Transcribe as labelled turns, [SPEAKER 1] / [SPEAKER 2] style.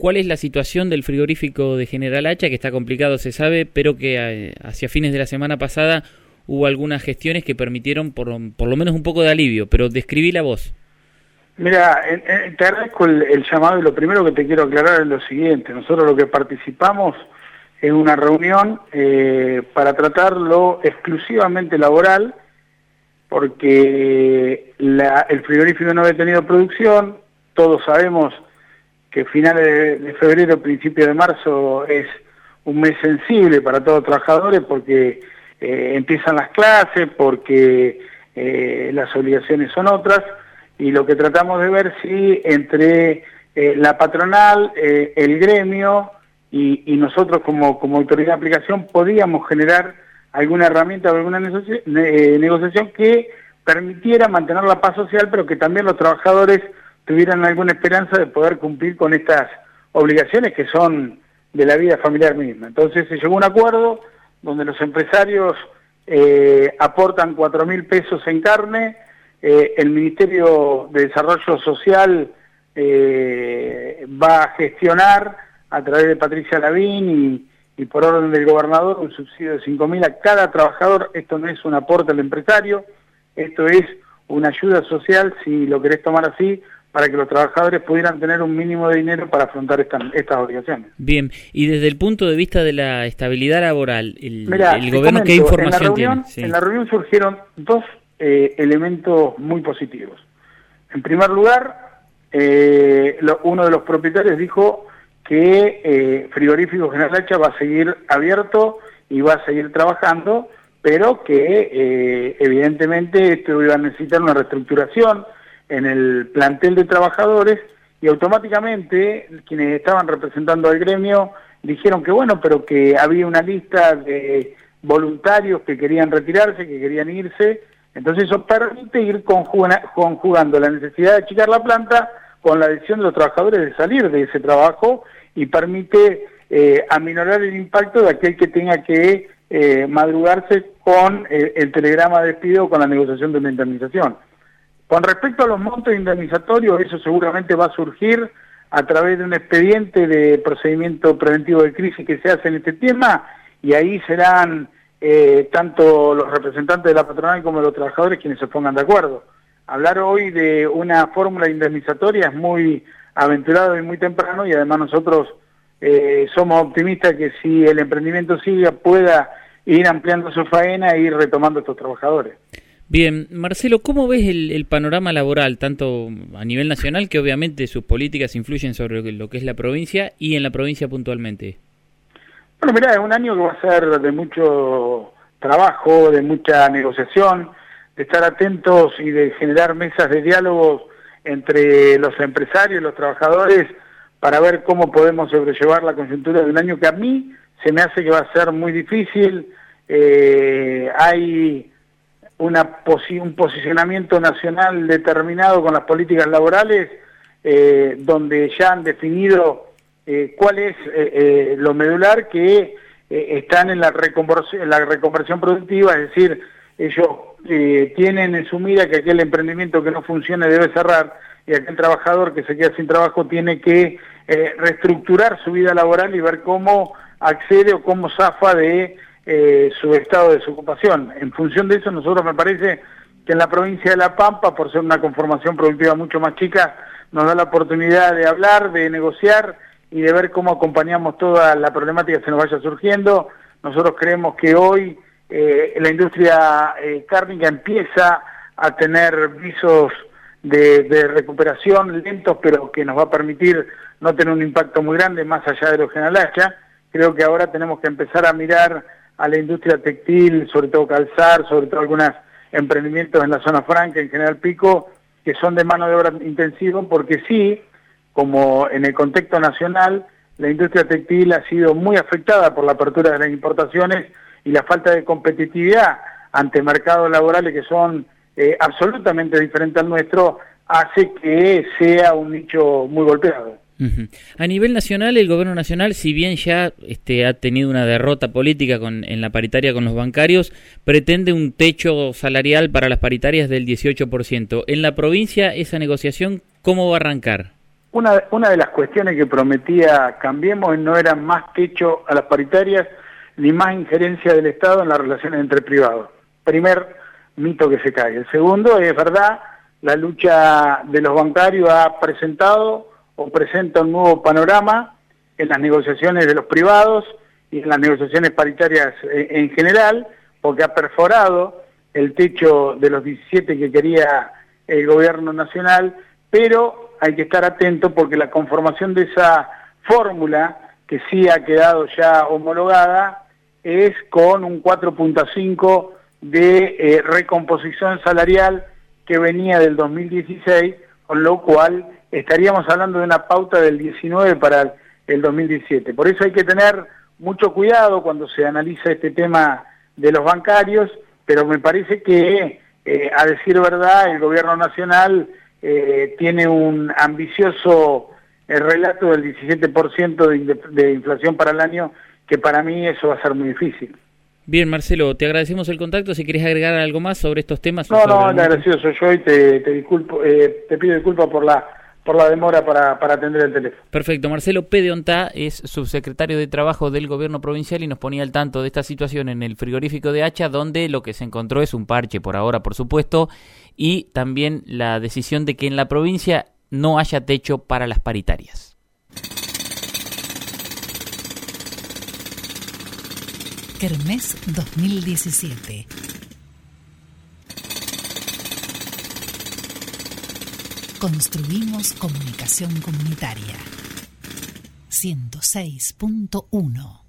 [SPEAKER 1] ¿Cuál es la situación del frigorífico de General Hacha, que está complicado, se sabe, pero que eh, hacia fines de la semana pasada hubo algunas gestiones que permitieron por, por lo menos un poco de alivio, pero describí la voz.
[SPEAKER 2] Mira, te agradezco el, llamado y lo primero que te quiero aclarar es lo siguiente. Nosotros lo que participamos en una reunión eh, para tratarlo exclusivamente laboral, porque el frigorífico no había tenido producción, todos sabemos que finales de, febrero, principio de marzo es un mes sensible para todos los trabajadores porque eh, empiezan las clases, porque eh, las obligaciones son otras, y lo que tratamos de ver si entre eh, la patronal, el gremio y, nosotros como, como, autoridad de aplicación podíamos generar alguna herramienta o alguna negociación que permitiera mantener la paz social, pero que también los trabajadores tuvieran alguna esperanza de poder cumplir con estas obligaciones que son de la vida familiar misma. Entonces se llegó a un acuerdo donde los empresarios eh, aportan cuatro mil pesos en carne, eh, el Ministerio de Desarrollo Social eh, va a gestionar a través de Patricia Lavín y, por orden del gobernador un subsidio de cinco mil a cada trabajador. Esto no es un aporte al empresario, esto es una ayuda social, si lo querés tomar así, para que los trabajadores pudieran tener un mínimo de dinero para afrontar estas obligaciones.
[SPEAKER 1] Bien, y desde el punto de vista de la estabilidad laboral, ¿el, gobierno qué información
[SPEAKER 2] en la reunión,
[SPEAKER 1] tiene?
[SPEAKER 2] En la reunión surgieron dos eh, elementos muy positivos. En primer lugar, eh, uno de los propietarios dijo que eh, Frigorífico General Hacha va a seguir abierto y va a seguir trabajando, pero que eh, evidentemente esto iba a necesitar una reestructuración, en el plantel de trabajadores y automáticamente quienes estaban representando al gremio dijeron que bueno, pero que había una lista de voluntarios que querían retirarse, que querían irse, entonces eso permite ir conjugando la necesidad de achicar la planta con la decisión de los trabajadores de salir de ese trabajo y permite eh, aminorar el impacto de aquel que tenga que eh, madrugarse con eh, el telegrama de despido o con la negociación de una indemnización. Con respecto a los montos indemnizatorios, eso seguramente va a surgir a través de un expediente de procedimiento preventivo de crisis que se hace en este tema y ahí serán eh, tanto los representantes de la patronal como los trabajadores quienes se pongan de acuerdo. Hablar hoy de una fórmula indemnizatoria es muy aventurado y muy temprano y además nosotros eh, somos optimistas que si el emprendimiento sigue pueda ir ampliando su faena e ir retomando a estos trabajadores.
[SPEAKER 1] Bien, Marcelo, ¿cómo ves el, panorama laboral, tanto a nivel nacional, que obviamente sus políticas influyen sobre lo que es la provincia, y en la provincia puntualmente?
[SPEAKER 2] Bueno, mira, es un año que va a ser de mucho trabajo, de mucha negociación, de estar atentos y de generar mesas de diálogo entre los empresarios los trabajadores para ver cómo podemos sobrellevar la coyuntura de un año que a mí se me hace que va a ser muy difícil. Eh, hay una un posicionamiento nacional determinado con las políticas laborales, eh, donde ya han definido eh, cuál es eh, lo medular que están en la, reconversión, la reconversión productiva, es decir, ellos tienen en su mira que aquel emprendimiento que no funcione debe cerrar y aquel trabajador que se queda sin trabajo tiene que reestructurar su vida laboral y ver cómo accede o cómo zafa de eh, su estado de desocupación. En función de eso, nosotros me parece que en la provincia de La Pampa, por ser una conformación productiva mucho más chica, nos da la oportunidad de hablar, de negociar y de ver cómo acompañamos toda la problemática que se nos vaya surgiendo. Nosotros creemos que hoy eh, la industria eh, cárnica empieza a tener visos de, recuperación lentos, pero que nos va a permitir no tener un impacto muy grande más allá de lo general hacha. Creo que ahora tenemos que empezar a mirar a la industria textil, sobre todo calzar, sobre todo algunos emprendimientos en la zona franca, en General Pico, que son de mano de obra intensiva, porque sí, como en el contexto nacional, la industria textil ha sido muy afectada por la apertura de las importaciones y la falta de competitividad ante mercados laborales que son eh, absolutamente diferentes al nuestro, hace que sea un nicho muy golpeado.
[SPEAKER 1] A nivel nacional, el gobierno nacional, si bien ya este, ha tenido una derrota política con, en la paritaria con los bancarios, pretende un techo salarial para las paritarias del 18%. En la provincia, esa negociación, ¿cómo va a arrancar?
[SPEAKER 2] una, una de las cuestiones que prometía Cambiemos no era más techo a las paritarias ni más injerencia del Estado en las relaciones entre privados. Primer mito que se cae. El segundo es verdad, la lucha de los bancarios ha presentado o presenta un nuevo panorama en las negociaciones de los privados y en las negociaciones paritarias en general, porque ha perforado el techo de los 17 que quería el gobierno nacional, pero hay que estar atento porque la conformación de esa fórmula, que sí ha quedado ya homologada, es con un 4.5 de eh, recomposición salarial que venía del 2016, con lo cual estaríamos hablando de una pauta del 19 para el 2017. Por eso hay que tener mucho cuidado cuando se analiza este tema de los bancarios, pero me parece que, eh, a decir verdad, el gobierno nacional eh, tiene un ambicioso eh, relato del 17% de, inflación para el año, que para mí eso va a ser muy difícil.
[SPEAKER 1] Bien, Marcelo, te agradecemos el contacto. Si querés agregar algo más sobre estos temas.
[SPEAKER 2] No, no, el agradecido soy yo y te, te, disculpo, te pido disculpas por la por la demora para, para atender el teléfono.
[SPEAKER 1] Perfecto. Marcelo Pedeonta es subsecretario de Trabajo del Gobierno Provincial y nos ponía al tanto de esta situación en el frigorífico de Hacha, donde lo que se encontró es un parche por ahora, por supuesto, y también la decisión de que en la provincia no haya techo para las paritarias.
[SPEAKER 3] Kermés 2017 Construimos comunicación comunitaria. 106.1